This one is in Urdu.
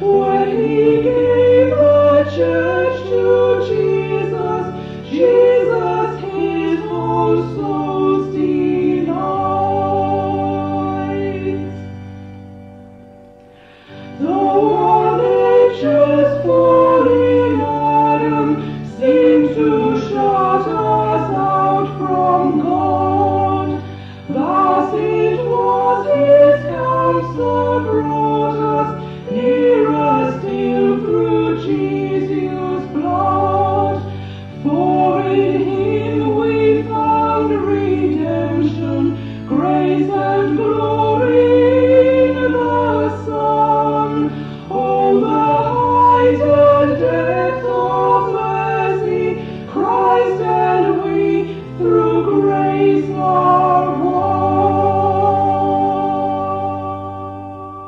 چی سی نو ریکار شیش وا سی Jesus.